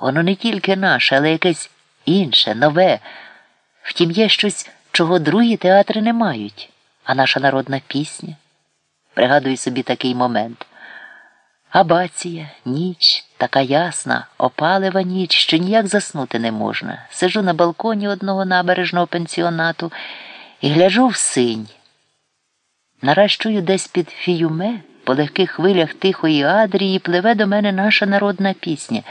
Воно не тільки наше, але якесь інше, нове. Втім, є щось, чого другі театри не мають, а наша народна пісня. Пригадую собі такий момент. Абація, ніч, така ясна, опалива ніч, що ніяк заснути не можна. Сижу на балконі одного набережного пенсіонату і гляджу в синь. Нараз чую десь під фіюме, по легких хвилях тихої адрії пливе до мене наша народна пісня,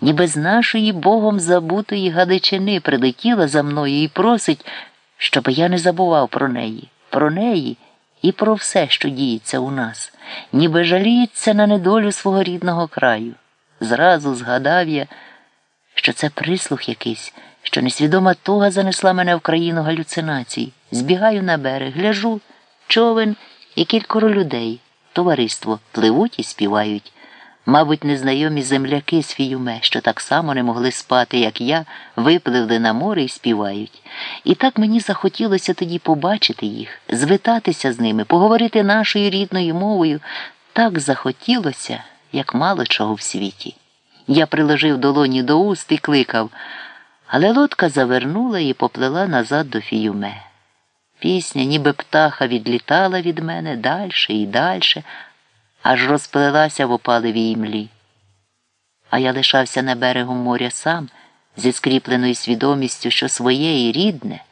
ніби з нашої Богом забутої Галичини прилетіла за мною і просить, щоб я не забував про неї, про неї і про все, що діється у нас, ніби жаліється на недолю свого рідного краю. Зразу згадав я, що це прислух якийсь, що несвідома туга занесла мене в країну галюцинацій. Збігаю на берег, гляжу, човен і кількоро людей, товариство пливуть і співають. Мабуть, незнайомі земляки з фіюме, що так само не могли спати, як я, випливли на море і співають. І так мені захотілося тоді побачити їх, звитатися з ними, поговорити нашою рідною мовою. Так захотілося, як мало чого в світі. Я приложив долоні до уст і кликав, але лодка завернула і поплила назад до фіюме. Пісня, ніби птаха, відлітала від мене дальше і дальше аж розплилася в опаливій імлі. А я лишався на берегу моря сам, зі скріпленою свідомістю, що своє і рідне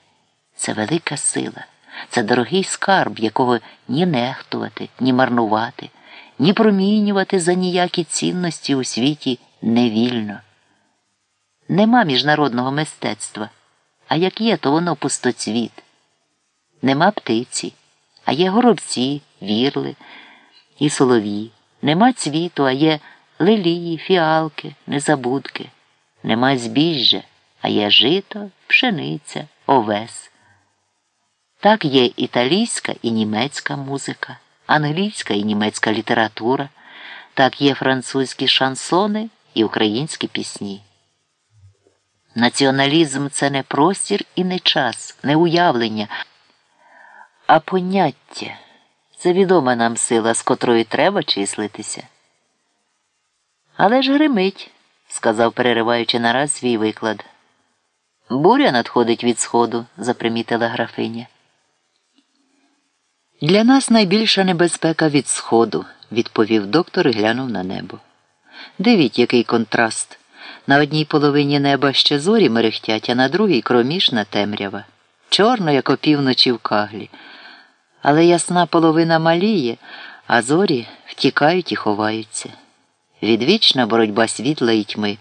це велика сила, це дорогий скарб, якого ні нехтувати, ні марнувати, ні промінювати за ніякі цінності у світі невільно. Нема міжнародного мистецтва, а як є, то воно пустоцвіт. Нема птиці, а є горобці, вірли і солов'ї. Нема цвіту, а є лилії, фіалки, незабудки. Нема збіжжя, а є жито, пшениця, овес. Так є італійська і німецька музика, англійська і німецька література, так є французькі шансони і українські пісні. Націоналізм це не простір і не час, не уявлення, а поняття. Це відома нам сила, з котрою треба числитися. Але ж гримить, сказав, перериваючи нараз свій виклад. Буря надходить від сходу, запримітила графиня. Для нас найбільша небезпека від сходу, відповів доктор і глянув на небо. Дивіть, який контраст. На одній половині неба ще зорі мерехтять, а на другій кромішна темрява. Чорно, як опівночі в каглі але ясна половина маліє, а зорі втікають і ховаються. Відвічна боротьба світла і тьми.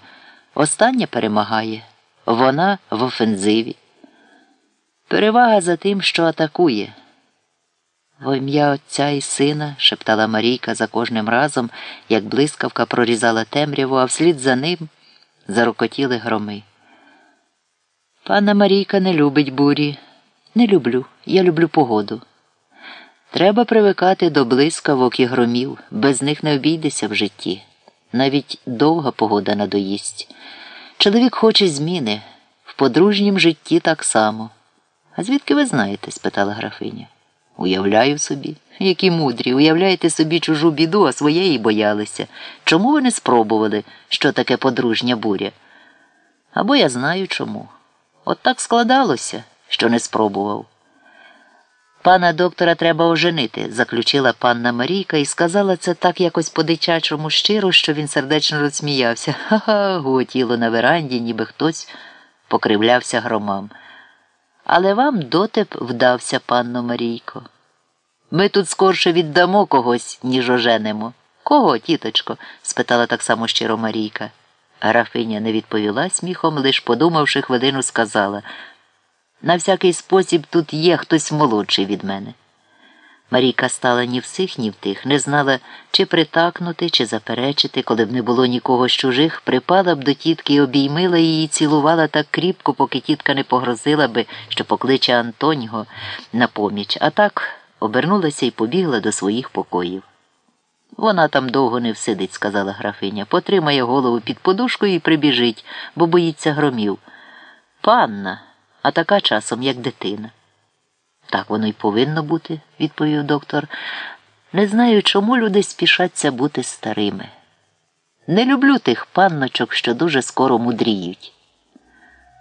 Остання перемагає, вона в офензиві. Перевага за тим, що атакує. Во ім'я Отця і Сина, шептала Марійка за кожним разом, як блискавка прорізала темряву, а вслід за ним зарокотіли громи. Пана Марійка не любить бурі. Не люблю. Я люблю погоду. Треба привикати до блискавок і громів, без них не обійдеться в житті. Навіть довга погода надоїсть. Чоловік хоче зміни, в подружнім житті так само. А звідки ви знаєте? спитала графиня. Уявляю собі, які мудрі, уявляєте собі чужу біду, а своєї боялися. Чому ви не спробували, що таке подружня буря? Або я знаю чому. От так складалося, що не спробував. Пана доктора треба оженити, заключила панна Марійка і сказала це так якось по-дитячому щиро, що він сердечно розсміявся. Ха-ха, гуотіло на веранді, ніби хтось покривлявся громам. Але вам дотеп вдався, панно Марійко. Ми тут скорше віддамо когось, ніж оженемо. Кого, тіточко? спитала так само щиро Марійка. Графиня не відповіла сміхом, лиш подумавши хвилину, сказала. На всякий спосіб тут є хтось молодший від мене. Марійка стала ні в сих, ні в тих, не знала, чи притакнути, чи заперечити, коли б не було нікого з чужих, припала б до тітки і обіймила її, цілувала так кріпко, поки тітка не погрозила би, що покличе Антоніго на поміч, а так обернулася і побігла до своїх покоїв. Вона там довго не всидить, сказала графиня, потримає голову під подушкою і прибіжить, бо боїться громів. Панна а така часом, як дитина. Так воно й повинно бути, відповів доктор. Не знаю, чому люди спішаться бути старими. Не люблю тих панночок, що дуже скоро мудріють.